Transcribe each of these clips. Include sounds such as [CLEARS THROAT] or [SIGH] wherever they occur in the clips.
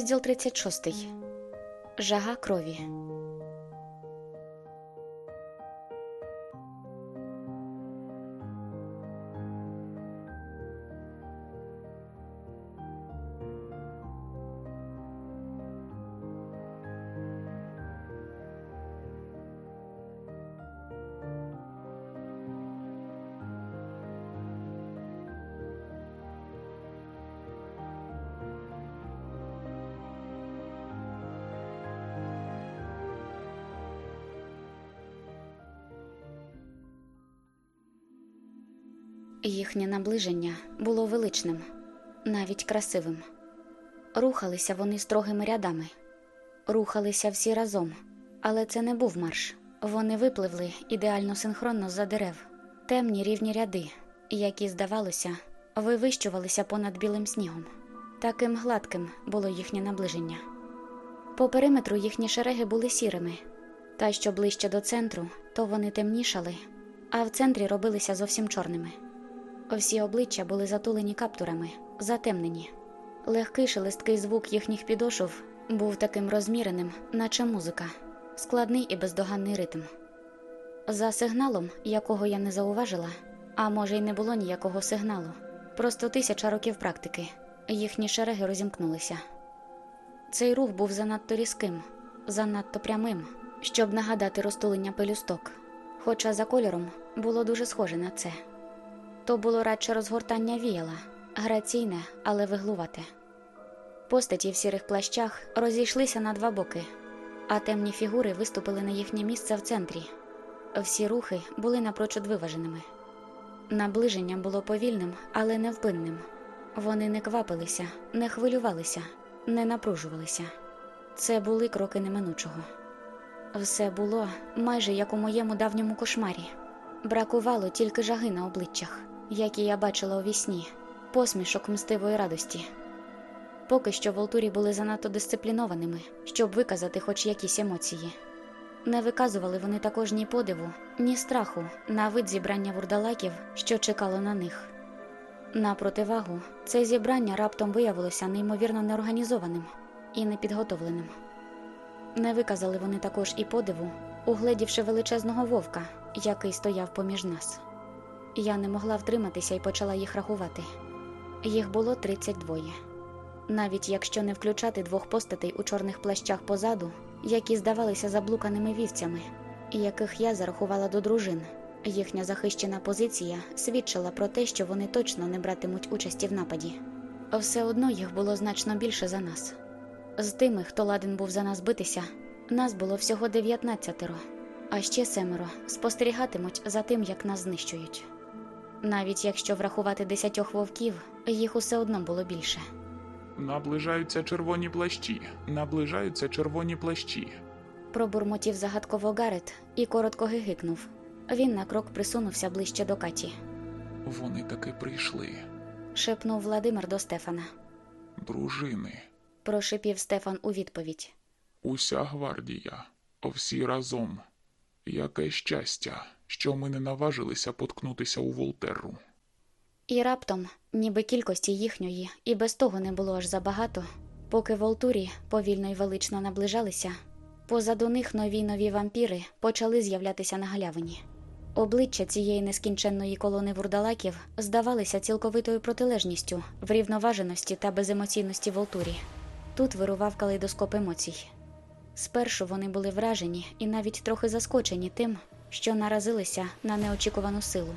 Розділ 36. Жага крові. Наближення було величним, навіть красивим. Рухалися вони строгими рядами, рухалися всі разом, але це не був марш. Вони випливли ідеально синхронно за дерев, темні рівні ряди, які, здавалося, вивищувалися понад білим снігом. Таким гладким було їхнє наближення. По периметру їхні шереги були сірими, та що ближче до центру, то вони темнішали, а в центрі робилися зовсім чорними. Всі обличчя були затулені каптурами, затемнені. Легкий шелесткий звук їхніх підошов був таким розміреним, наче музика, складний і бездоганний ритм. За сигналом, якого я не зауважила, а може, й не було ніякого сигналу, просто тисяча років практики, їхні шереги розімкнулися. Цей рух був занадто різким, занадто прямим, щоб нагадати розтулення пелюсток, хоча за кольором було дуже схоже на це. То було радше розгортання віяла, граційне, але виглувате. Постаті в сірих плащах розійшлися на два боки, а темні фігури виступили на їхнє місце в центрі. Всі рухи були напрочуд виваженими. Наближення було повільним, але невпинним. Вони не квапилися, не хвилювалися, не напружувалися. Це були кроки неминучого. Все було майже як у моєму давньому кошмарі. Бракувало тільки жаги на обличчях, які я бачила у вісні, посмішок мстивої радості. Поки що волтурі були занадто дисциплінованими, щоб виказати хоч якісь емоції. Не виказували вони також ні подиву, ні страху на вид зібрання вурдалаків, що чекало на них. На противагу, це зібрання раптом виявилося неймовірно неорганізованим і непідготовленим. Не виказали вони також і подиву, угледівши величезного вовка, який стояв поміж нас. Я не могла втриматися і почала їх рахувати. Їх було 32. Навіть якщо не включати двох постатей у чорних плащах позаду, які здавалися заблуканими вівцями, яких я зарахувала до дружин, їхня захищена позиція свідчила про те, що вони точно не братимуть участі в нападі. Все одно їх було значно більше за нас. З тими, хто ладен був за нас битися, нас було всього дев'ятнадцятеро, а ще семеро спостерігатимуть за тим, як нас знищують. Навіть якщо врахувати десятьох вовків, їх усе одно було більше. Наближаються червоні плащі, наближаються червоні плащі. Пробурмотів загадково Гарет і коротко гигикнув. Він на крок присунувся ближче до Каті. Вони таки прийшли. Шепнув Владимир до Стефана. Дружини, Прошипів Стефан у відповідь. уся гвардія, всі разом. Яке щастя, що ми не наважилися поткнутися у Волтерру. І раптом, ніби кількості їхньої, і без того не було аж забагато, поки волтурі повільно й велично наближалися, позаду них нові нові вампіри почали з'являтися на галявині. Обличчя цієї нескінченної колони вурдалаків здавалися цілковитою протилежністю врівноваженості та беземоційності волтурі. Тут вирував калейдоскоп емоцій. Спершу вони були вражені і навіть трохи заскочені тим, що наразилися на неочікувану силу.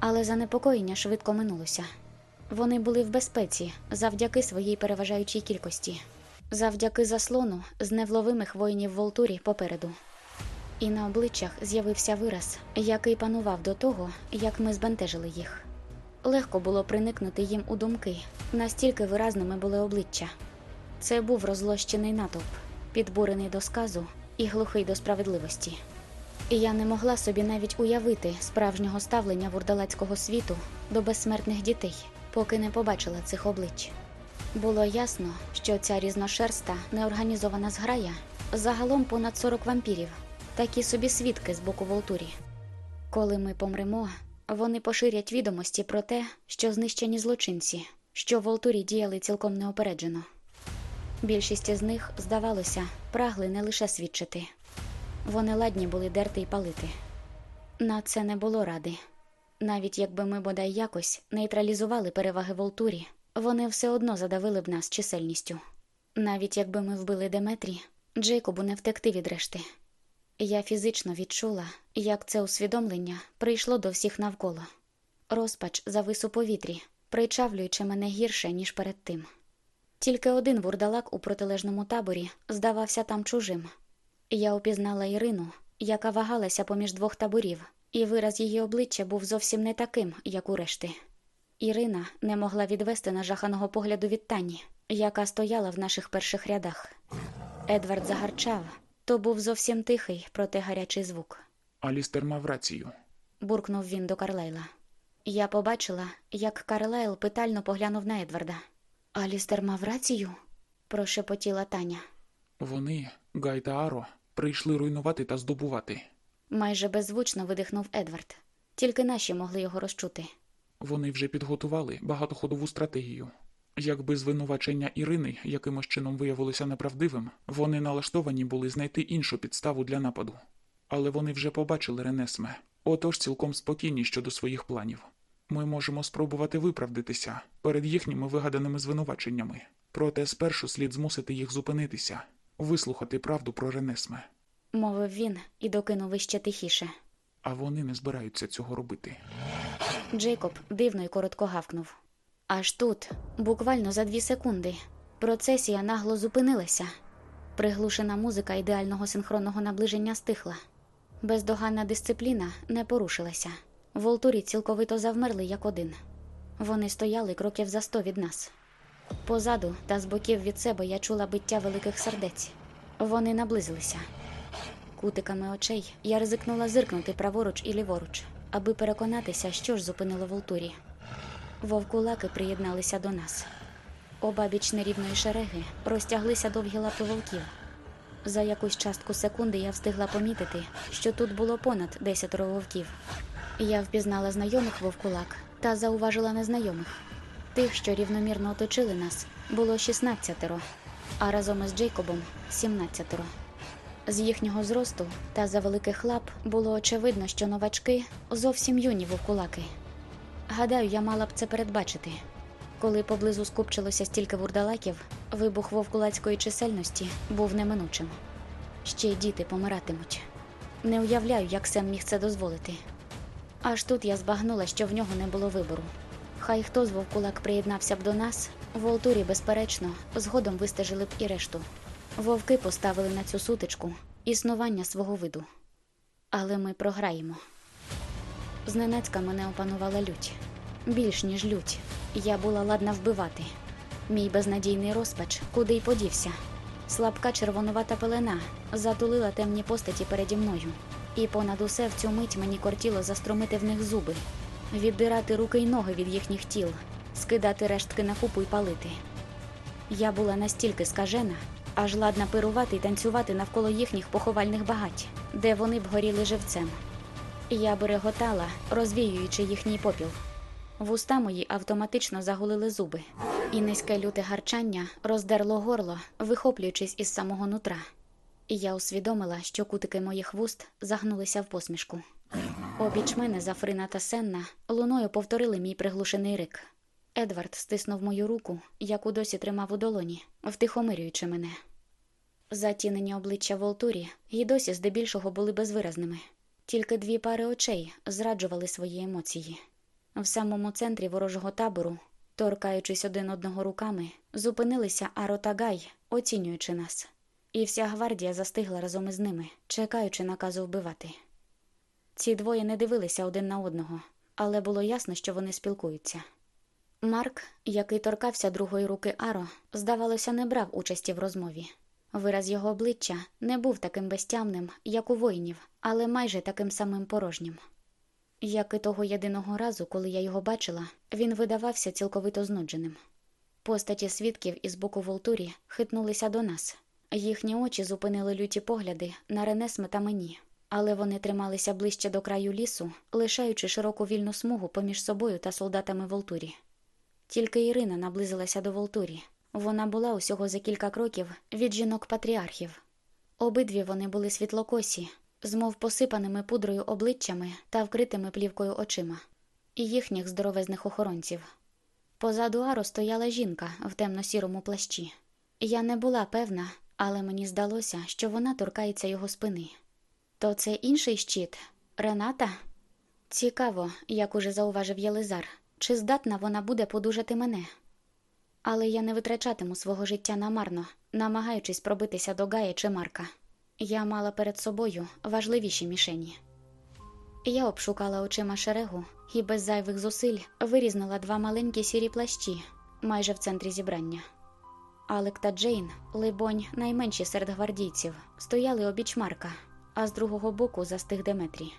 Але занепокоєння швидко минулося. Вони були в безпеці завдяки своїй переважаючій кількості, завдяки заслону з невловимих воїнів Волтурі попереду. І на обличчях з'явився вираз, який панував до того, як ми збентежили їх. Легко було приникнути їм у думки, настільки виразними були обличчя. Це був розлощений натовп, підбурений до сказу і глухий до справедливості. І я не могла собі навіть уявити справжнього ставлення вурдалацького світу до безсмертних дітей, поки не побачила цих облич. Було ясно, що ця різношерста неорганізована зграя загалом понад 40 вампірів, такі собі свідки з боку Волтурі. Коли ми помремо, вони поширять відомості про те, що знищені злочинці, що в Волтурі діяли цілком неопереджено. Більшість із них, здавалося, прагли не лише свідчити. Вони ладні були дерти й палити. На це не було ради. Навіть якби ми бодай якось нейтралізували переваги Волтурі, вони все одно задавили б нас чисельністю. Навіть якби ми вбили Деметрі, Джейкобу не втекти від решти. Я фізично відчула, як це усвідомлення прийшло до всіх навколо. Розпач завис у повітрі, причавлюючи мене гірше, ніж перед тим. Тільки один вурдалак у протилежному таборі здавався там чужим. Я упізнала Ірину, яка вагалася поміж двох таборів, і вираз її обличчя був зовсім не таким, як у решти. Ірина не могла відвести нажаханого погляду від Тані, яка стояла в наших перших рядах. Едвард загарчав, то був зовсім тихий, проте гарячий звук. Алістер мав рацію. буркнув він до Карлайла. Я побачила, як Карлайл питально поглянув на Едварда. Алістер мав рацію? прошепотіла Таня. Вони, Гай та Аро, прийшли руйнувати та здобувати. Майже беззвучно видихнув Едвард. Тільки наші могли його розчути. Вони вже підготували багатоходову стратегію. Якби звинувачення Ірини якимось чином виявилося неправдивим, вони налаштовані були знайти іншу підставу для нападу. Але вони вже побачили Ренесме, отож цілком спокійні щодо своїх планів. Ми можемо спробувати виправдатися перед їхніми вигаданими звинуваченнями. Проте спершу слід змусити їх зупинитися, вислухати правду про Ренесме. Мовив він і докинув іще тихіше. А вони не збираються цього робити. Джейкоб дивно й коротко гавкнув. Аж тут, буквально за дві секунди, процесія нагло зупинилася. Приглушена музика ідеального синхронного наближення стихла. Бездоганна дисципліна не порушилася. Волтурі цілковито завмерли як один. Вони стояли кроків за сто від нас. Позаду та з боків від себе я чула биття великих сердець. Вони наблизилися. Кутиками очей я ризикнула зиркнути праворуч і ліворуч, аби переконатися, що ж зупинило Волтурі. Вовкулаки приєдналися до нас. Обабіч нерівної шереги розтяглися довгі лапи вовків. За якусь частку секунди я встигла помітити, що тут було понад десятеро вовків. Я впізнала знайомих вовкулак та зауважила незнайомих. Тих, що рівномірно оточили нас, було 16, а разом із Джейкобом 17. З їхнього зросту та за великих лап було очевидно, що новачки зовсім юні вовкулаки. Гадаю, я мала б це передбачити. Коли поблизу скупчилося стільки вурдалаків, вибух вовкулацької чисельності був неминучим. Ще й діти помиратимуть. Не уявляю, як Сем міг це дозволити. Аж тут я збагнула, що в нього не було вибору. Хай хто з вовкулак приєднався б до нас, в Волтурі, безперечно, згодом вистежили б і решту. Вовки поставили на цю сутичку існування свого виду. Але ми програємо. Зненацька мене опанувала лють. Більш ніж лють. Я була ладна вбивати. Мій безнадійний розпач куди й подівся. Слабка червонувата пелена затулила темні постаті переді мною, і понад усе в цю мить мені кортіло заструмити в них зуби, віддирати руки й ноги від їхніх тіл, скидати рештки на купу й палити. Я була настільки скажена, аж ладна пирувати й танцювати навколо їхніх поховальних багать, де вони б горіли живцем. Я береготала, розвіюючи їхній попіл. Вуста мої автоматично загулили зуби, і низьке люте гарчання роздерло горло, вихоплюючись із самого нутра. Я усвідомила, що кутики моїх вуст загнулися в посмішку. Обіч мене Зафрина та Сенна луною повторили мій приглушений рик. Едвард стиснув мою руку, яку досі тримав у долоні, втихомирюючи мене. Затінені обличчя Волтурі й досі здебільшого були безвиразними. Тільки дві пари очей зраджували свої емоції. В самому центрі ворожого табору, торкаючись один одного руками, зупинилися Аро та Гай, оцінюючи нас, і вся гвардія застигла разом із ними, чекаючи наказу вбивати. Ці двоє не дивилися один на одного, але було ясно, що вони спілкуються. Марк, який торкався другої руки Аро, здавалося, не брав участі в розмові. Вираз його обличчя не був таким безтямним, як у воїнів, але майже таким самим порожнім. Як і того єдиного разу, коли я його бачила, він видавався цілковито знудженим. Постаті свідків із боку Волтурі хитнулися до нас. Їхні очі зупинили люті погляди на Ренесме та мені, але вони трималися ближче до краю лісу, лишаючи широку вільну смугу поміж собою та солдатами Волтурі. Тільки Ірина наблизилася до Волтурі. Вона була усього за кілька кроків від жінок патріархів. Обидві вони були світлокосі, змов посипаними пудрою обличчями та вкритими плівкою очима, і їхніх здоровезних охоронців. Позаду Аро стояла жінка в темно-сірому плащі. Я не була певна, але мені здалося, що вона торкається його спини. То це інший щит Рената? Цікаво, як уже зауважив Єлизар, чи здатна вона буде подужати мене. Але я не витрачатиму свого життя намарно, намагаючись пробитися до Гая чи Марка. Я мала перед собою важливіші мішені. Я обшукала очима шерегу і без зайвих зусиль вирізнила два маленькі сірі плащі майже в центрі зібрання. Алек та Джейн, либонь, найменші серед гвардійців, стояли обіч Марка, а з другого боку застиг Деметрі.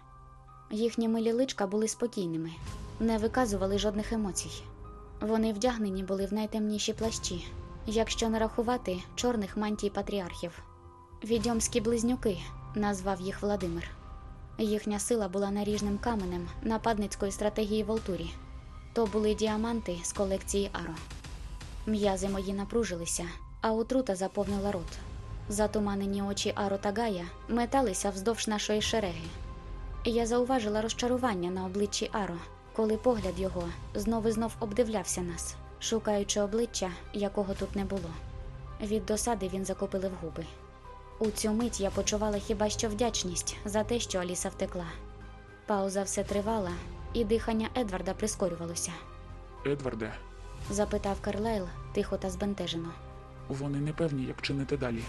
Їхні милі личка були спокійними, не виказували жодних емоцій. Вони вдягнені були в найтемніші плащі, якщо не рахувати чорних мантій патріархів. Відьомські близнюки назвав їх Владимир. Їхня сила була наріжним каменем нападницької стратегії Волтурі. То були діаманти з колекції Аро. М'язи мої напружилися, а отрута заповнила рот. Затуманені очі Аро та Гая металися вздовж нашої шереги. Я зауважила розчарування на обличчі Аро, коли погляд його знов і знов обдивлявся нас, шукаючи обличчя, якого тут не було. Від досади він закопилив губи. У цю мить я почувала хіба що вдячність за те, що Аліса втекла. Пауза все тривала, і дихання Едварда прискорювалося. Едварде, Запитав Карлайл тихо та збентежено. вони не певні, як чинити далі.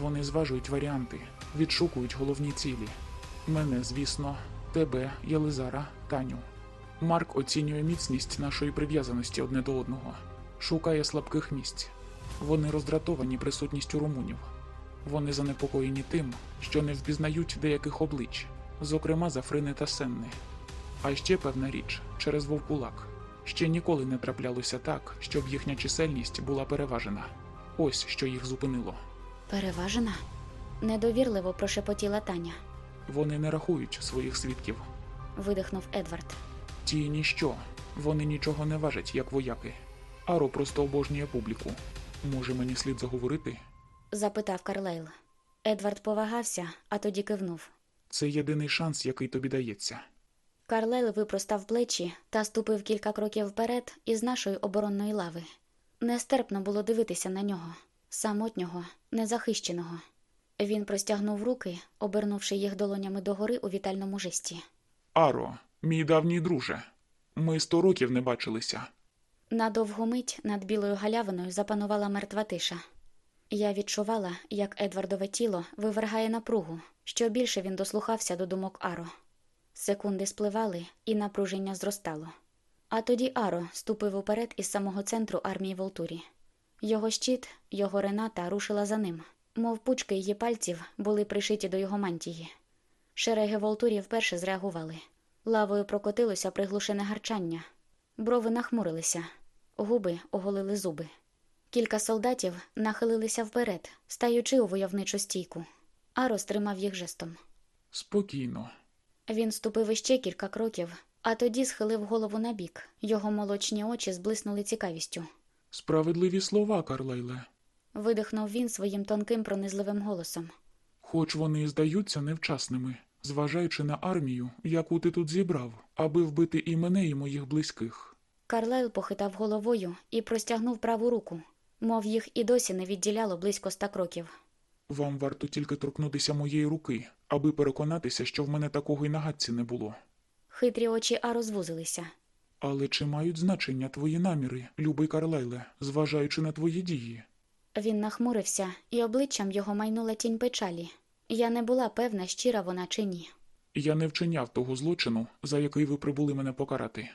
Вони зважують варіанти, відшукують головні цілі. Мене, звісно, тебе, Єлизара, Таню. Марк оцінює міцність нашої прив'язаності одне до одного, шукає слабких місць. Вони роздратовані присутністю румунів. Вони занепокоєні тим, що не впізнають деяких облич, зокрема Зафрини та Сенни. А ще певна річ через вовкулак. Ще ніколи не траплялося так, щоб їхня чисельність була переважена. Ось що їх зупинило. Переважена? Недовірливо прошепотіла Таня. Вони не рахують своїх свідків. Видихнув Едвард. Ті ніщо, вони нічого не важать, як вояки. Аро просто обожнює публіку. Може, мені слід заговорити? Запитав Карлайл. Едвард повагався, а тоді кивнув. Це єдиний шанс, який тобі дається. Карлайл випростав плечі та ступив кілька кроків вперед із нашої оборонної лави. Нестерпно було дивитися на нього, самотнього, незахищеного. Він простягнув руки, обернувши їх долонями догори у вітальному жесті. Аро, мій давній друже. Ми сто років не бачилися. На довгу мить над білою галявиною запанувала мертва тиша. Я відчувала, як Едвардове тіло вивергає напругу, що більше він дослухався до думок Аро. Секунди спливали, і напруження зростало. А тоді Аро ступив уперед із самого центру армії Волтурі. Його щит, його рената рушила за ним, мов пучки її пальців були пришиті до його мантії. Шереги Волтурі вперше зреагували. Лавою прокотилося приглушене гарчання. Брови нахмурилися, губи оголили зуби. Кілька солдатів нахилилися вперед, стаючи у войовничу стійку. Аро стримав їх жестом. Спокійно. Він ступив іще кілька кроків, а тоді схилив голову набік. Його молочні очі зблиснули цікавістю. Справедливі слова, Карлайле. Видихнув він своїм тонким пронизливим голосом. Хоч вони і здаються невчасними, зважаючи на армію, яку ти тут зібрав, аби вбити і мене, і моїх близьких. Карлайл похитав головою і простягнув праву руку, мов їх і досі не відділяло близько ста кроків. Вам варто тільки торкнутися моєї руки, аби переконатися, що в мене такого й на гадці не було. Хитрі очі Аро звузилися. Але чи мають значення твої наміри, любий Карлайле, зважаючи на твої дії? Він нахмурився, і обличчям його майнула тінь печалі. Я не була певна, щира вона чи ні. Я не вчиняв того злочину, за який ви прибули мене покарати.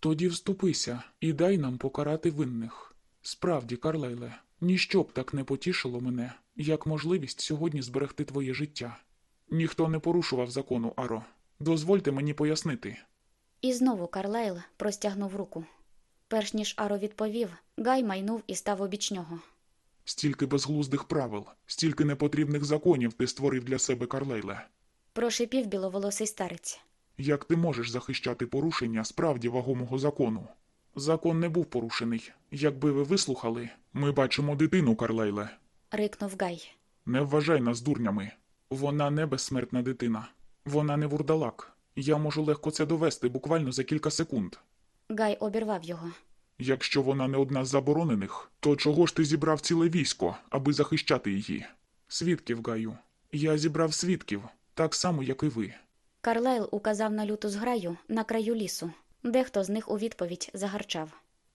Тоді вступися і дай нам покарати винних. Справді, Карлайле, ніщо б так не потішило мене, як можливість сьогодні зберегти твоє життя. Ніхто не порушував закону, Аро. Дозвольте мені пояснити. І знову Карлайл простягнув руку. Перш ніж Аро відповів, Гай майнув і став обіч нього. Стільки безглуздих правил, стільки непотрібних законів ти створив для себе, Карлайле. Прошипів біловолосий старець. Як ти можеш захищати порушення справді вагомого закону? Закон не був порушений. Якби ви вислухали, ми бачимо дитину, Карлайле. Рикнув Гай. Не вважай нас дурнями. Вона не безсмертна дитина. Вона не вурдалак. Я можу легко це довести буквально за кілька секунд. Гай обірвав його. Якщо вона не одна з заборонених, то чого ж ти зібрав ціле військо, аби захищати її? Свідків, Гаю. Я зібрав свідків, так само, як і ви. Карлайл указав на люту зграю на краю лісу. Дехто з них у відповідь загарчав.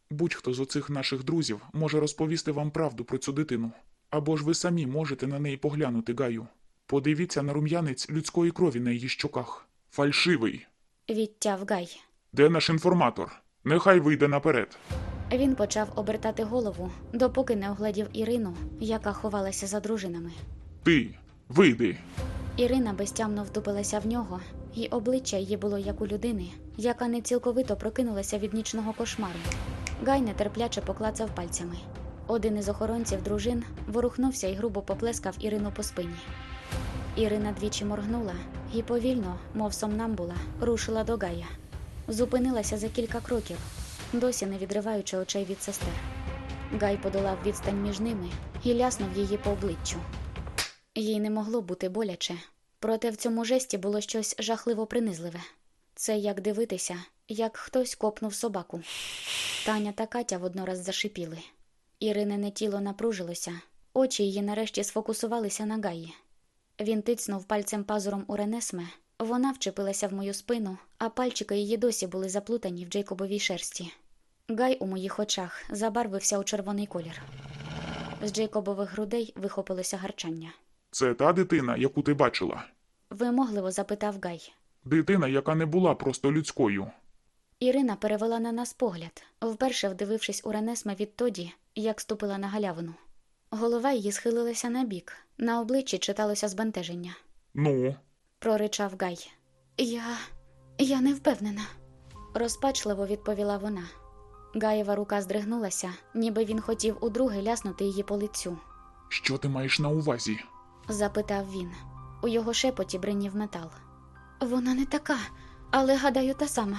Будь-хто з оцих наших друзів може розповісти вам правду про цю дитину. Або ж ви самі можете на неї поглянути, Гаю. Подивіться на рум'янець людської крові на її щоках. Фальшивий. Відтяв Гай. Де наш інформатор? Нехай вийде наперед. Він почав обертати голову, допоки не огледів Ірину, яка ховалася за дружинами. Ти, вийди. Ірина безтямно втупилася в нього, і обличчя її було як у людини, яка не цілковито прокинулася від нічного кошмару. Гай нетерпляче поклацав пальцями. Один із охоронців дружин ворухнувся і грубо поплескав Ірину по спині. Ірина двічі моргнула і повільно, мов сомнамбула, рушила до Гая. Зупинилася за кілька кроків, досі не відриваючи очей від сестер. Гай подолав відстань між ними і ляснув її по обличчю. Їй не могло бути боляче, проте в цьому жесті було щось жахливо принизливе. Це як дивитися, як хтось копнув собаку. Таня та Катя воднораз зашипіли. Іринине тіло напружилося, очі її нарешті сфокусувалися на Гаї. Він тицнув пальцем пазуром у Ренесме, вона вчепилася в мою спину, а пальчики її досі були заплутані в Джейкобовій шерсті. Гай у моїх очах забарвився у червоний колір. З Джейкобових грудей вихопилося гарчання. Це та дитина, яку ти бачила. Вимогливо запитав Гай. Дитина, яка не була просто людською. Ірина перевела на нас погляд, вперше вдивившись у Ренесме відтоді, як ступила на галявину. Голова її схилилася на бік, на обличчі читалося збентеження. Ну, Проричав Гай. Я. я не впевнена. Розпачливо відповіла вона. Гаєва рука здригнулася, ніби він хотів удруге ляснути її по лицю. що ти маєш на увазі? запитав він. У його шепоті бринів метал. Вона не така, але гадаю, та сама.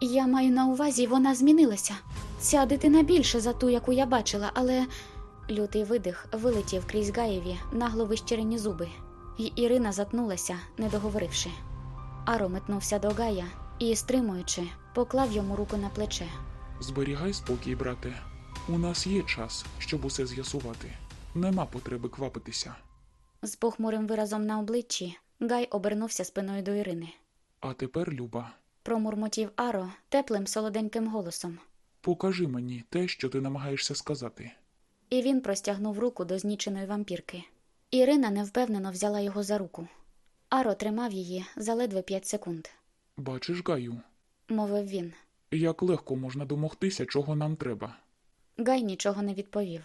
Я маю на увазі, вона змінилася. Ця дитина більше за ту, яку я бачила, але лютий видих вилетів крізь Гаєві нагло вищирені зуби, і Ірина затнулася, не договоривши. Аро метнувся до Гая і, стримуючи, поклав йому руку на плече. Зберігай спокій, брате. У нас є час, щоб усе з'ясувати. Нема потреби квапитися. З похмурим виразом на обличчі Гай обернувся спиною до Ірини. А тепер, Люба, Промурмотів Аро теплим солоденьким голосом. покажи мені те, що ти намагаєшся сказати. І він простягнув руку до зніченої вампірки. Ірина невпевнено взяла його за руку. Аро тримав її за ледве п'ять секунд, Бачиш, Гаю, мовив він. як легко можна домогтися, чого нам треба. Гай нічого не відповів.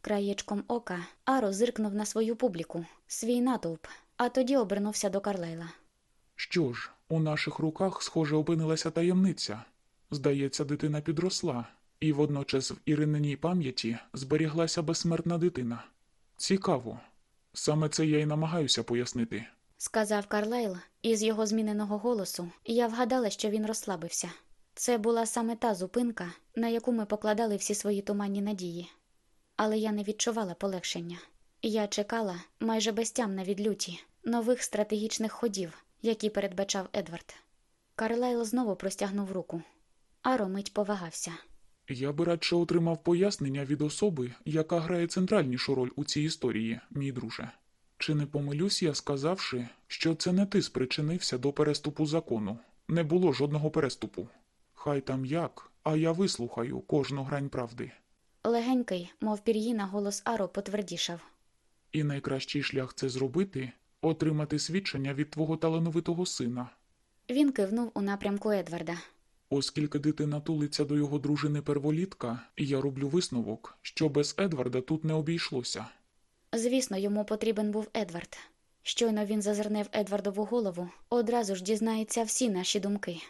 Краєчком ока Аро зиркнув на свою публіку, свій натовп, а тоді обернувся до Карлайла. Що ж, у наших руках, схоже, опинилася таємниця. Здається, дитина підросла, і водночас в Ірининій пам'яті зберіглася безсмертна дитина. Цікаво. Саме це я й намагаюся пояснити. Сказав Карлайл, і з його зміненого голосу я вгадала, що він розслабився. Це була саме та зупинка, на яку ми покладали всі свої туманні надії. Але я не відчувала полегшення. Я чекала, майже безтямна від люті, нових стратегічних ходів, які передбачав Едвард. Карлайл знову простягнув руку. Аро мить повагався. Я би радше отримав пояснення від особи, яка грає центральнішу роль у цій історії, мій друже. Чи не помилюсь я, сказавши, що це не ти спричинився до переступу закону? Не було жодного переступу. Хай там як, а я вислухаю кожну грань правди. Легенький, мов пір'їна, голос Аро потвердішав. І найкращий шлях це зробити отримати свідчення від твого талановитого сина. Він кивнув у напрямку Едварда. Оскільки дитина тулиться до його дружини перволітка, я роблю висновок, що без Едварда тут не обійшлося. Звісно, йому потрібен був Едвард. Щойно він зазирне в Едвардову голову, одразу ж дізнається всі наші думки,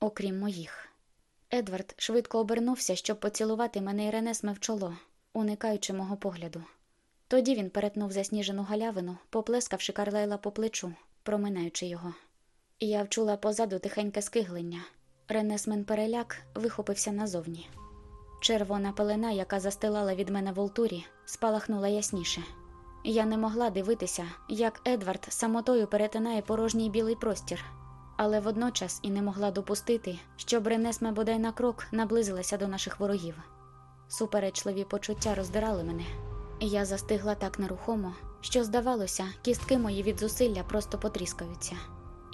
окрім моїх. Едвард швидко обернувся, щоб поцілувати мене і Ренесме в чоло, уникаючи мого погляду. Тоді він перетнув засніжену галявину, поплескавши Карлайла по плечу, проминаючи його. Я вчула позаду тихеньке скиглення. Ренесмен переляк вихопився назовні. Червона пелена, яка застилала від мене в олтурі, спалахнула ясніше. Я не могла дивитися, як Едвард самотою перетинає порожній білий простір, але водночас і не могла допустити, щоб Ренесме бодай на крок наблизилася до наших ворогів. Суперечливі почуття роздирали мене. Я застигла так нерухомо, що, здавалося, кістки мої від зусилля просто потріскаються.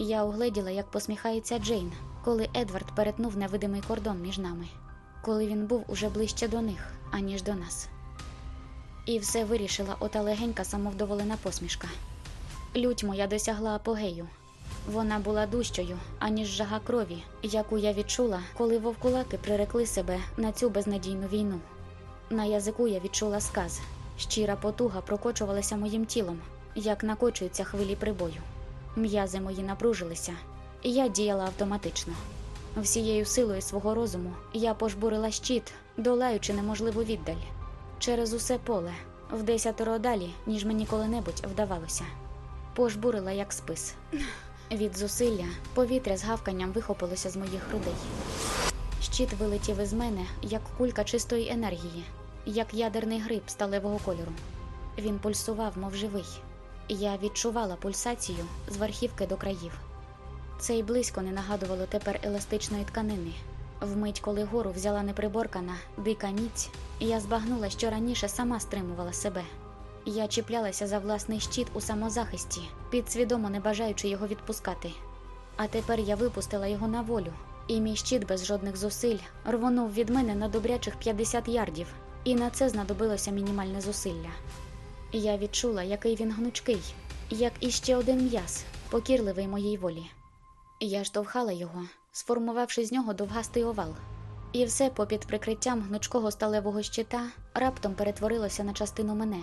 Я угледіла, як посміхається Джейн, коли Едвард перетнув невидимий кордон між нами, коли він був уже ближче до них, аніж до нас. І все вирішила ота легенька самовдоволена посмішка. Лють моя досягла апогею. Вона була дужчою, аніж жага крові, яку я відчула, коли вовкулаки прирекли себе на цю безнадійну війну. На язику я відчула сказ. Щира потуга прокочувалася моїм тілом, як накочуються хвилі прибою. М'язи мої напружилися, я діяла автоматично. Всією силою свого розуму я пожбурила щит, долаючи неможливу віддаль. Через усе поле, в десятеро далі, ніж мені коли-небудь вдавалося. Пожбурила, як спис. Від зусилля повітря з гавканням вихопилося з моїх грудей. Щит вилетів із мене, як кулька чистої енергії, як ядерний гриб сталевого кольору. Він пульсував, мов живий. Я відчувала пульсацію з верхівки до країв. Це й близько не нагадувало тепер еластичної тканини. Вмить, коли гору взяла неприборкана, дика міць, я збагнула, що раніше сама стримувала себе. Я чіплялася за власний щит у самозахисті, підсвідомо не бажаючи його відпускати. А тепер я випустила його на волю, і мій щит без жодних зусиль рвонув від мене на добрячих 50 ярдів, і на це знадобилося мінімальне зусилля. Я відчула, який він гнучкий, як іще один м'яз, покірливий моїй волі. Я штовхала його, сформувавши з нього довгастий овал. І все попід прикриттям гнучкого сталевого щита раптом перетворилося на частину мене.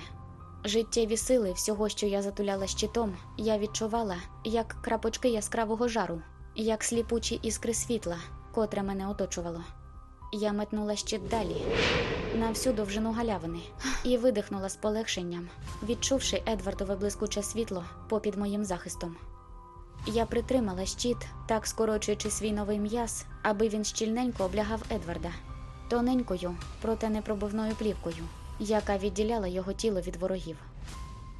Життєві сили всього, що я затуляла щитом, я відчувала, як крапочки яскравого жару, як сліпучі іскри світла, котре мене оточувало. Я метнула щит далі, на всю довжину галявини, і видихнула з полегшенням, відчувши Едвардове блискуче світло попід моїм захистом. Я притримала щит, так скорочуючи свій новий м'яз, аби він щільненько облягав Едварда, тоненькою, проте непробивною плівкою, яка відділяла його тіло від ворогів.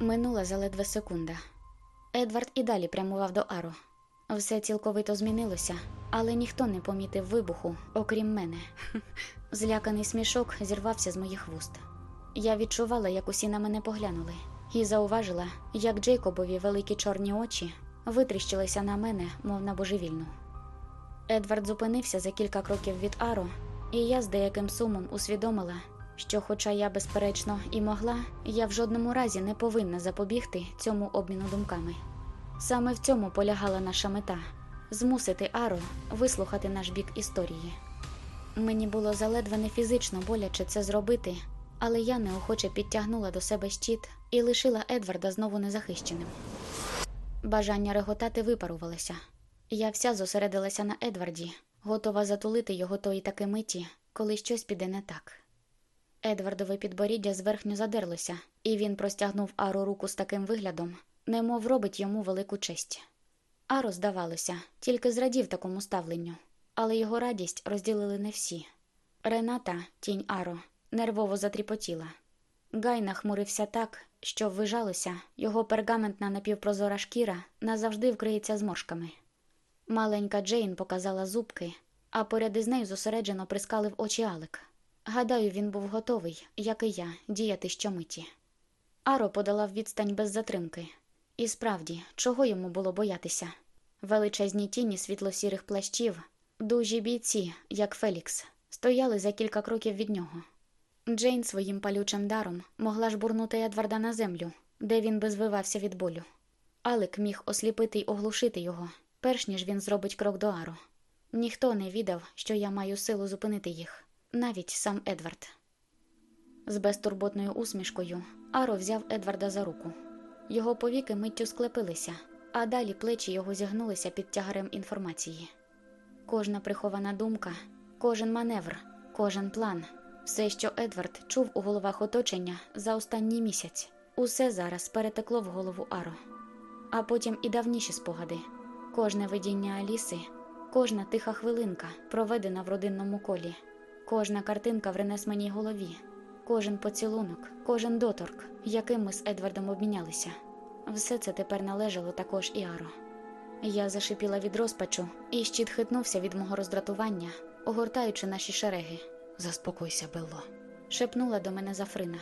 Минула заледве секунда. Едвард і далі прямував до Аро. Все цілковито змінилося, але ніхто не помітив вибуху, окрім мене. Зляканий смішок зірвався з моїх вуст. Я відчувала, як усі на мене поглянули, і зауважила, як Джейкобові великі чорні очі витріщилися на мене, мов на божевільну. Едвард зупинився за кілька кроків від Аро, і я з деяким сумом усвідомила, що, хоча я, безперечно, і могла, я в жодному разі не повинна запобігти цьому обміну думками. Саме в цьому полягала наша мета змусити Аро вислухати наш бік історії. Мені було заледве не фізично боляче це зробити, але я неохоче підтягнула до себе щит і лишила Едварда знову незахищеним. Бажання реготати випарувалося. Я вся зосередилася на Едварді, готова затулити його тої таки миті, коли щось піде не так. Едвардове підборіддя зверхньо задерлося, і він простягнув Ару руку з таким виглядом, немов робить йому велику честь. Аро, здавалося, тільки зрадів такому ставленню, але його радість розділили не всі. Рената, тінь Аро, нервово затріпотіла. Гай нахмурився так, що ввижалося, його пергаментна напівпрозора шкіра назавжди вкриється зморшками. Маленька Джейн показала зубки, а поряд із нею зосереджено прискалив очі Алек. Гадаю, він був готовий, як і я, діяти щомиті. Аро подала в відстань без затримки. І справді, чого йому було боятися? Величезні тіні світло-сірих плащів, дужі бійці, як Фелікс, стояли за кілька кроків від нього. Джейн своїм палючим даром могла ж бурнути Едварда на землю, де він би звивався від болю. Алек міг осліпити й оглушити його, перш ніж він зробить крок до Аро. Ніхто не відав, що я маю силу зупинити їх, навіть сам Едвард. З безтурботною усмішкою Аро взяв Едварда за руку. Його повіки миттю склепилися, а далі плечі його зігнулися під тягарем інформації. Кожна прихована думка, кожен маневр, кожен план, все, що Едвард чув у головах оточення за останній місяць, усе зараз перетекло в голову Аро. А потім і давніші спогади, кожне видіння Аліси, кожна тиха хвилинка, проведена в родинному колі, кожна картинка в Ренесменій голові, кожен поцілунок, кожен доторк, яким ми з Едвардом обмінялися. Все це тепер належало також і Аро. Я зашипіла від розпачу, і щит хитнувся від мого роздратування, огортаючи наші шереги. Заспокойся, Белло, шепнула до мене Зафрина.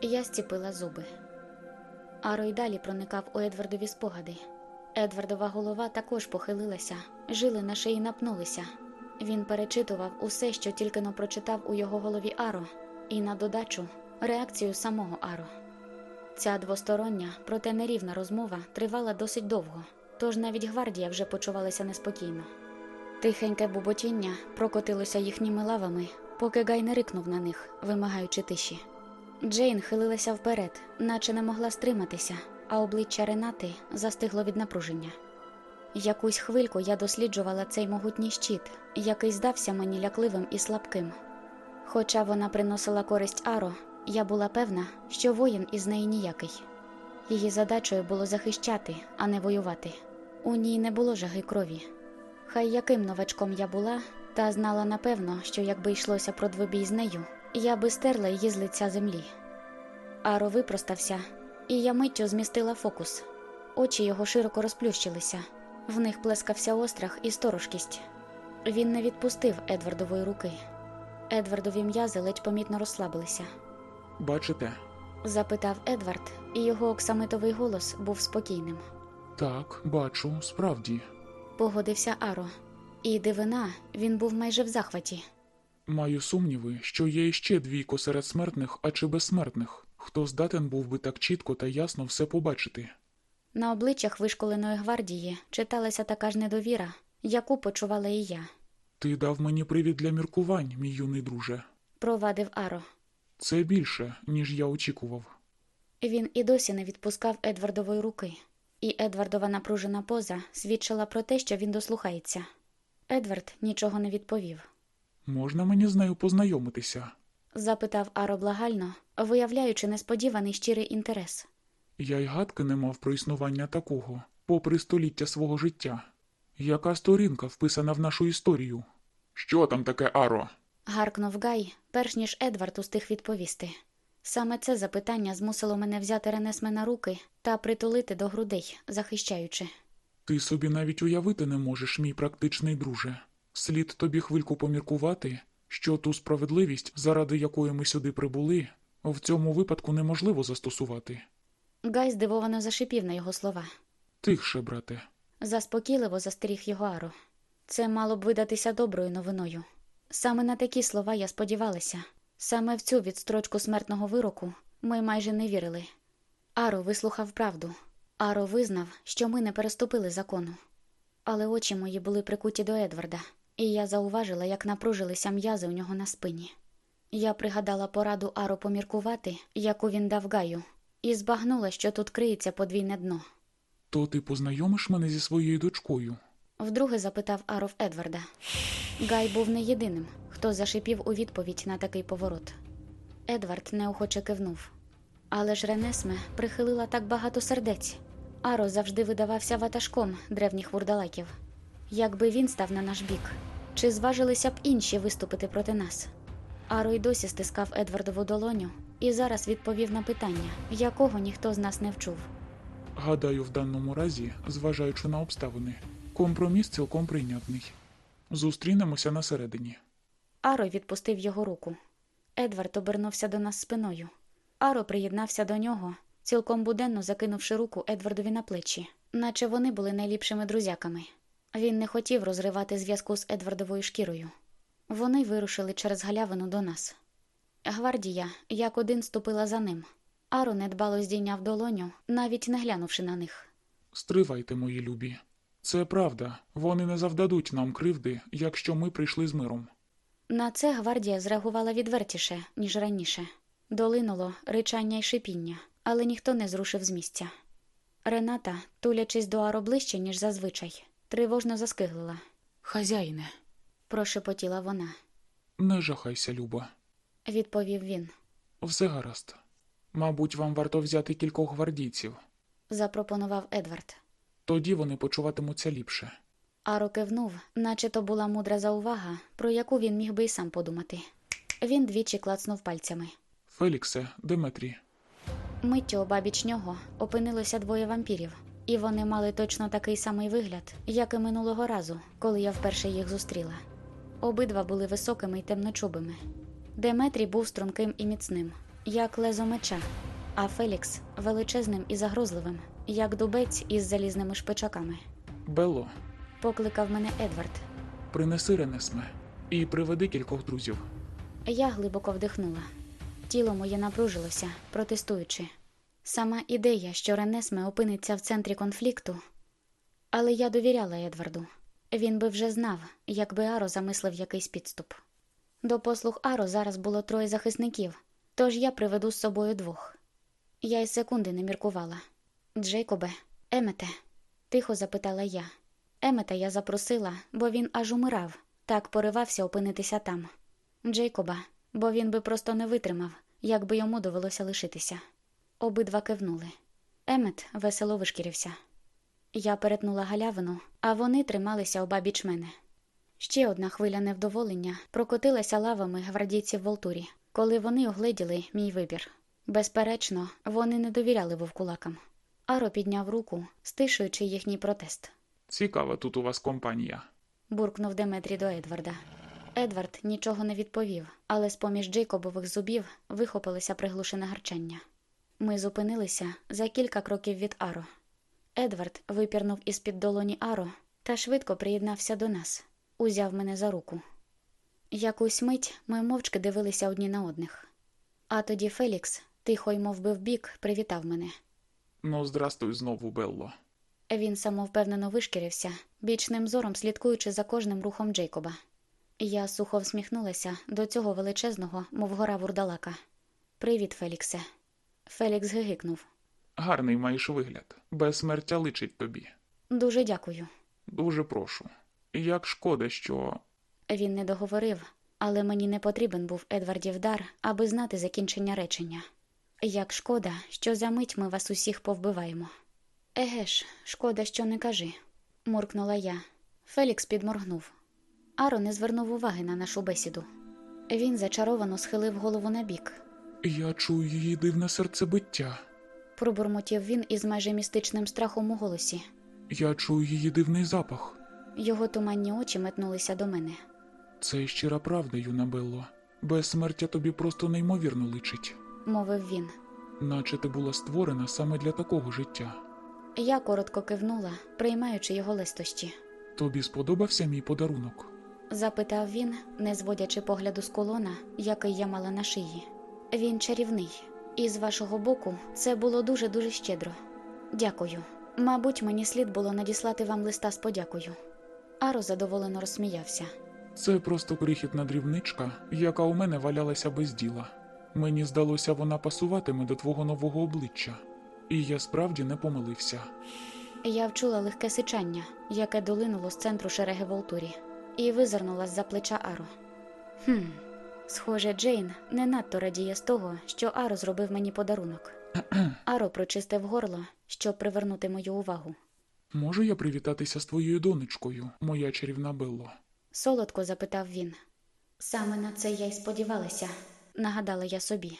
Я зціпила зуби. Аро й далі проникав у Едвардові спогади. Едвардова голова також похилилася, жили на шиї напнулися. Він перечитував усе, що тільки но прочитав у його голові Аро, і на додачу реакцію самого Аро. Ця двостороння, проте нерівна розмова тривала досить довго, тож навіть гвардія вже почувалася неспокійно. Тихеньке буботіння прокотилося їхніми лавами, поки Гай не рикнув на них, вимагаючи тиші. Джейн хилилася вперед, наче не могла стриматися, а обличчя Ренати застигло від напруження. Якусь хвильку я досліджувала цей могутній щит, який здався мені лякливим і слабким. Хоча вона приносила користь Аро, я була певна, що воїн із неї ніякий. Її задачею було захищати, а не воювати. У ній не було жаги крові. Хай яким новачком я була, та знала напевно, що якби йшлося про двобій з нею, я би стерла її з лиця землі. Аро випростався, і я миттю змістила фокус. Очі його широко розплющилися, в них плескався острах і сторожкість. Він не відпустив Едвардової руки. Едвардові м'язи ледь помітно розслабилися. Бачите? Запитав Едвард, і його оксамитовий голос був спокійним. Так, бачу, справді. Погодився Аро, і дивина, він був майже в захваті. Маю сумніви, що є іще двійко серед смертних, а чи безсмертних, хто здатен був би так чітко та ясно все побачити. На обличчях вишколеної гвардії читалася така ж недовіра, яку почувала і я. Ти дав мені привід для міркувань, мій юний друже. Провадив Аро. Це більше, ніж я очікував. Він і досі не відпускав Едвардової руки, і Едвардова напружена поза свідчила про те, що він дослухається. Едвард нічого не відповів. Можна мені з нею познайомитися? Запитав Аро благально, виявляючи несподіваний щирий інтерес. Я й гадки не мав про існування такого, попри століття свого життя. Яка сторінка вписана в нашу історію? Що там таке, Аро? Гаркнув Гай, перш ніж Едвард устиг відповісти. Саме це запитання змусило мене взяти Ренесме на руки та притулити до грудей, захищаючи. Ти собі навіть уявити не можеш, мій практичний друже. Слід тобі хвильку поміркувати, що ту справедливість, заради якої ми сюди прибули, в цьому випадку неможливо застосувати. Гай здивовано зашипів на його слова. Тихше, брате. Заспокійливо застеріг його Аро. Це мало б видатися доброю новиною. Саме на такі слова я сподівалася. Саме в цю відстрочку смертного вироку ми майже не вірили. Аро вислухав правду. Аро визнав, що ми не переступили закону. Але очі мої були прикуті до Едварда, і я зауважила, як напружилися м'язи у нього на спині. Я пригадала пораду Аро поміркувати, яку він дав Гаю, і збагнула, що тут криється подвійне дно. То ти познайомиш мене зі своєю дочкою? Вдруге запитав Аро в Едварда. Гай був не єдиним, хто зашипів у відповідь на такий поворот. Едвард неохоче кивнув. Але ж Ренесме прихилила так багато сердець. Аро завжди видавався ватажком древніх вурдалаків. Якби він став на наш бік, чи зважилися б інші виступити проти нас? Аро й досі стискав Едвардову долоню і зараз відповів на питання, якого ніхто з нас не вчув. Гадаю, в даному разі, зважаючи на обставини, компроміс цілком прийнятний. Зустрінемося на середині. Аро відпустив його руку. Едвард обернувся до нас спиною. Аро приєднався до нього, цілком буденно закинувши руку Едвардові на плечі, наче вони були найліпшими друзяками. Він не хотів розривати зв'язку з Едвардовою шкірою. Вони вирушили через галявину до нас. Гвардія, як один, ступила за ним. Аро недбало здійняв долоню, навіть не глянувши на них. Стривайте, мої любі. Це правда, вони не завдадуть нам кривди, якщо ми прийшли з миром. На це гвардія зреагувала відвертіше, ніж раніше. Долинуло ричання й шипіння, але ніхто не зрушив з місця. Рената, тулячись до Аро ближче, ніж зазвичай, тривожно заскиглила. Хазяїне, Прошепотіла вона. Не жахайся, Люба. Відповів він. Все гаразд. Мабуть, вам варто взяти кількох гвардійців. Запропонував Едвард. Тоді вони почуватимуться ліпше. Аро кивнув, наче то була мудра заувага, про яку він міг би й сам подумати. Він двічі клацнув пальцями. Феліксе, Деметрі, Миттю обабіч нього опинилося двоє вампірів, і вони мали точно такий самий вигляд, як і минулого разу, коли я вперше їх зустріла. Обидва були високими й темночубими. Деметрій був струнким і міцним, як лезо меча, а Фелікс величезним і загрозливим, як дубець із залізними шпичаками. Белло, Покликав мене Едвард. принеси Ренесме і приведи кількох друзів. Я глибоко вдихнула. Тіло моє напружилося, протестуючи. Сама ідея, що Ренесме опиниться в центрі конфлікту. Але я довіряла Едварду. Він би вже знав, якби Аро замислив якийсь підступ. До послуг Аро зараз було троє захисників, тож я приведу з собою двох. Я й секунди не міркувала. Джейкобе, Емете, тихо запитала я. Емета я запросила, бо він аж умирав, так поривався опинитися там. Джейкоба, бо він би просто не витримав, якби йому довелося лишитися. Обидва кивнули. Емет весело вишкірився. Я перетнула галявину, а вони трималися обабіч мене. Ще одна хвиля невдоволення прокотилася лавами гвардійців в Волтурі, коли вони огледіли мій вибір. Безперечно, вони не довіряли вовкулакам. Аро підняв руку, стишуючи їхній протест. Цікава тут у вас компанія. буркнув Деметрі до Едварда. Едвард нічого не відповів, але з поміж Джейкобових зубів вихопилося приглушене гарчання. Ми зупинилися за кілька кроків від Аро. Едвард випірнув із-під долоні Аро та швидко приєднався до нас, узяв мене за руку. Якусь мить ми мовчки дивилися одні на одних. А тоді Фелікс, тихо й мов би вбік, привітав мене. Ну, здрастуй знову, Белло. Він самовпевнено вишкірився, бічним зором слідкуючи за кожним рухом Джейкоба. Я сухо всміхнулася до цього величезного, мов гора вурдалака. Привіт, Феліксе. Фелікс гигикнув. Гарний маєш вигляд. Безсмертя личить тобі. Дуже дякую. Дуже прошу. Як шкода, що. Він не договорив, але мені не потрібен був Едвардів дар, аби знати закінчення речення. Як шкода, що за мить ми вас усіх повбиваємо. Еге ж, шкода, що не кажи, муркнула я. Фелікс підморгнув. Аро не звернув уваги на нашу бесіду. Він зачаровано схилив голову набік. Я чую її дивне серцебиття. Пробурмотів він із майже містичним страхом у голосі. Я чую її дивний запах. Його туманні очі метнулися до мене. Це щира правда, юна Белло. Безсмертя тобі просто неймовірно личить, мовив він. наче ти була створена саме для такого життя. Я коротко кивнула, приймаючи його листощі. Тобі сподобався мій подарунок? Запитав він, не зводячи погляду з колона, який я мала на шиї. Він чарівний, і з вашого боку це було дуже дуже щедро. Дякую. Мабуть, мені слід було надіслати вам листа з подякою. Аро задоволено розсміявся. Це просто крихітна дрібничка, яка у мене валялася без діла. Мені здалося, вона пасуватиме до твого нового обличчя, і я справді не помилився. Я вчула легке сичання, яке долинуло з центру шереги Волтурі, і визирнула з-за плеча Аро. Хм, схоже, Джейн не надто радіє з того, що Аро зробив мені подарунок. [CLEARS THROAT] Аро прочистив горло, щоб привернути мою увагу. Можу я привітатися з твоєю донечкою, моя чарівна Белло? Солодко запитав він. Саме на це я й сподівалася, нагадала я собі.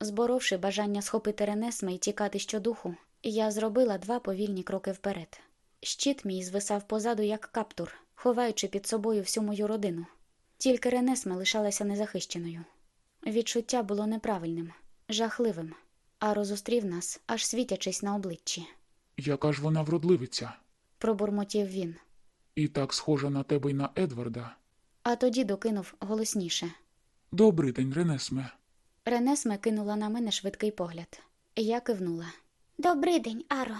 Зборовши бажання схопити Ренесме і тікати щодуху, я зробила два повільні кроки вперед. Щит мій звисав позаду, як каптур, ховаючи під собою всю мою родину. Тільки Ренесме лишалася незахищеною. Відчуття було неправильним, жахливим, а розустрів нас, аж світячись на обличчі. Яка ж вона вродливиця, Пробурмотів він, і так схожа на тебе й на Едварда. а тоді докинув голосніше. Добрий день, Ренесме. Ренесме кинула на мене швидкий погляд. Я кивнула. Добрий день, Аро.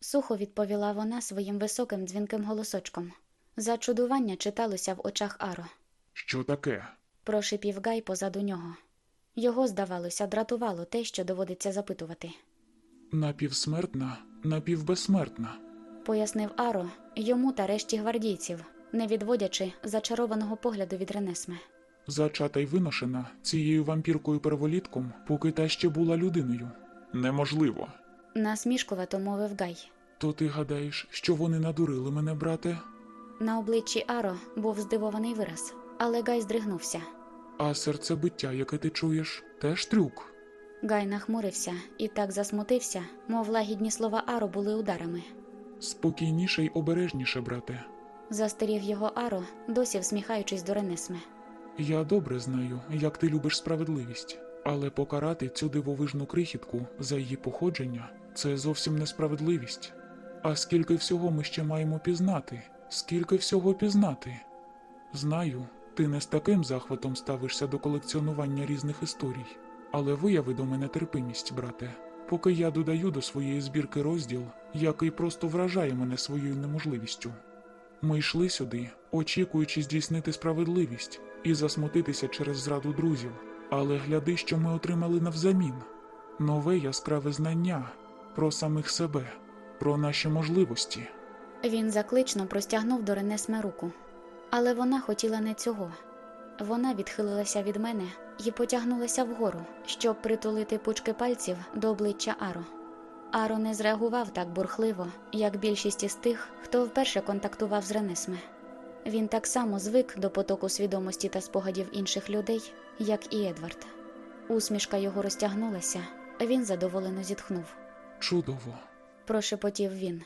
Сухо відповіла вона своїм високим дзвінким голосочком. Зачудування читалося в очах Аро. Що таке? Прошипів Гай позаду нього. Його, здавалося, дратувало те, що доводиться запитувати. Напівсмертна, напівбезсмертна. Пояснив Аро йому та решті гвардійців, не відводячи зачарованого погляду від Ренесме. Зачата й виношена цією вампіркою перволітком, поки та ще була людиною. Неможливо. Насмішкувато мовив Гай. То ти гадаєш, що вони надурили мене, брате? На обличчі Аро був здивований вираз, але Гай здригнувся. А серцебиття, яке ти чуєш, теж трюк. Гай нахмурився і так засмутився, мов лагідні слова Аро були ударами. Спокійніше й обережніше, брате. Застеріг його Аро, досі всміхаючись до Ренесме. Я добре знаю, як ти любиш справедливість, але покарати цю дивовижну крихітку за її походження це зовсім несправедливість. А скільки всього ми ще маємо пізнати, скільки всього пізнати. Знаю, ти не з таким захватом ставишся до колекціонування різних історій, але вияви до мене терпимість, брате, поки я додаю до своєї збірки розділ, який просто вражає мене своєю неможливістю. Ми йшли сюди, очікуючи здійснити справедливість і засмутитися через зраду друзів. Але гляди, що ми отримали навзамін нове яскраве знання про самих себе, про наші можливості. Він заклично простягнув до Ренесме руку. Але вона хотіла не цього. Вона відхилилася від мене і потягнулася вгору, щоб притулити пучки пальців до обличчя Аро. Аро не зреагував так бурхливо, як більшість із тих, хто вперше контактував з Ренесме. Він так само звик до потоку свідомості та спогадів інших людей, як і Едвард. Усмішка його розтягнулася, він задоволено зітхнув. Чудово. Прошепотів він.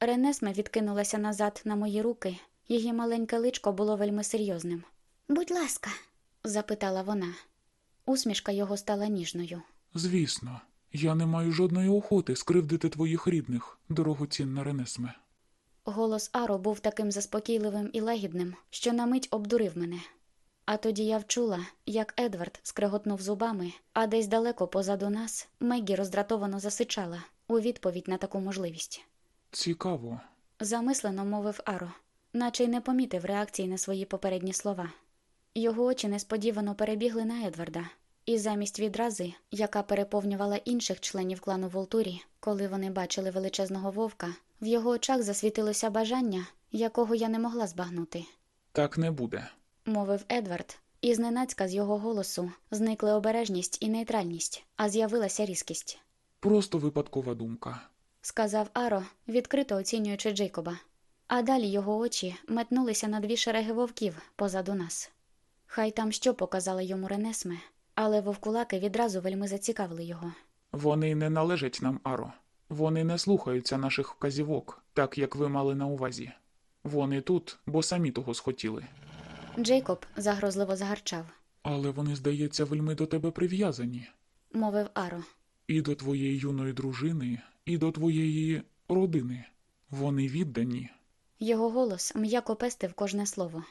Ренесме відкинулася назад на мої руки, її маленьке личко було вельми серйозним. Будь ласка, запитала вона. Усмішка його стала ніжною. Звісно, я не маю жодної охоти скривдити твоїх рідних, дорогоцінна Ренесме. Голос Аро був таким заспокійливим і лагідним, що на мить обдурив мене. А тоді я вчула, як Едвард скреготнув зубами, а десь далеко позаду нас Мегі роздратовано засичала у відповідь на таку можливість. Цікаво. Замислено мовив Аро, наче й не помітив реакції на свої попередні слова. Його очі несподівано перебігли на Едварда, і замість відрази, яка переповнювала інших членів клану Волтурі, коли вони бачили величезного вовка, в його очах засвітилося бажання, якого я не могла збагнути, Так не буде. мовив Едвард, і зненацька з його голосу зникли обережність і нейтральність, а з'явилася різкість. Просто випадкова думка. сказав Аро, відкрито оцінюючи Джейкоба. А далі його очі метнулися на дві шереги вовків позаду нас. Хай там що показали йому Ренесме, але вовкулаки відразу вельми зацікавили його. Вони не належать нам, Аро. Вони не слухаються наших вказівок, так як ви мали на увазі. Вони тут, бо самі того схотіли. Джейкоб загрозливо загарчав, Але вони, здається, вельми до тебе прив'язані. мовив Аро. І до твоєї юної дружини, і до твоєї родини. Вони віддані. Його голос м'яко пестив кожне слово.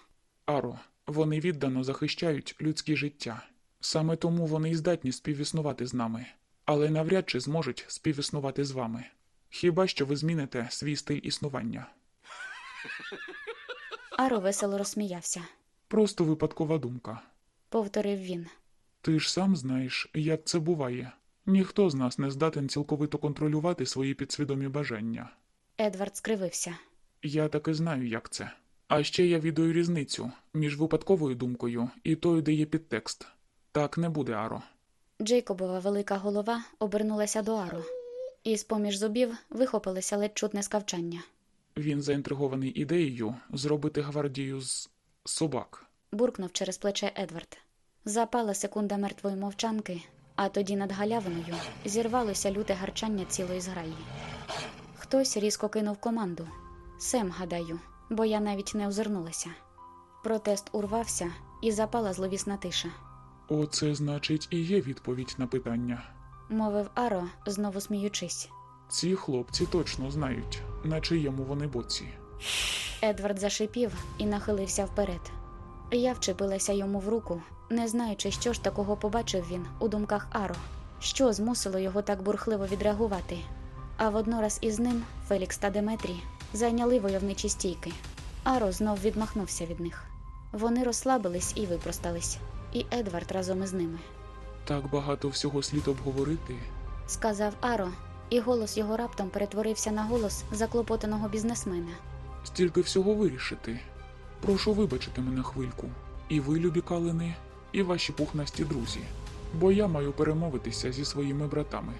Аро, вони віддано захищають людське життя. Саме тому вони і здатні співіснувати з нами, але навряд чи зможуть співіснувати з вами. Хіба що ви зміните свій стиль існування? Аро весело розсміявся, Просто випадкова думка. повторив він. Ти ж сам знаєш, як це буває. Ніхто з нас не здатен цілковито контролювати свої підсвідомі бажання. Едвард скривився. Я таки знаю, як це. А ще я відаю різницю між випадковою думкою і тою, де є підтекст. Так не буде, Аро. Джейкобова велика голова обернулася до Аро, і з поміж зубів вихопилося ледь чутне скавчання. Він заінтригований ідеєю зробити гвардію з собак. буркнув через плече Едвард. Запала секунда мертвої мовчанки, а тоді над галявиною зірвалося люте гарчання цілої зграї. Хтось різко кинув команду. Сем, гадаю, бо я навіть не озирнулася. Протест урвався, і запала зловісна тиша, Оце, значить, і є відповідь на питання. мовив Аро, знову сміючись. Ці хлопці точно знають, на чиєму вони боці. Едвард зашипів і нахилився вперед. Я вчепилася йому в руку, не знаючи, що ж такого побачив він у думках Аро, що змусило його так бурхливо відреагувати. А воднораз із ним Фелікс та Деметрі зайняли войовничі стійки. Аро знов відмахнувся від них. Вони розслабились і випростались, і Едвард разом із ними. Так багато всього слід обговорити. Сказав Аро, і голос його раптом перетворився на голос заклопотаного бізнесмена. Стільки всього вирішити. Прошу вибачити мене хвильку. І ви, любі калини, і ваші пухнасті друзі. Бо я маю перемовитися зі своїми братами.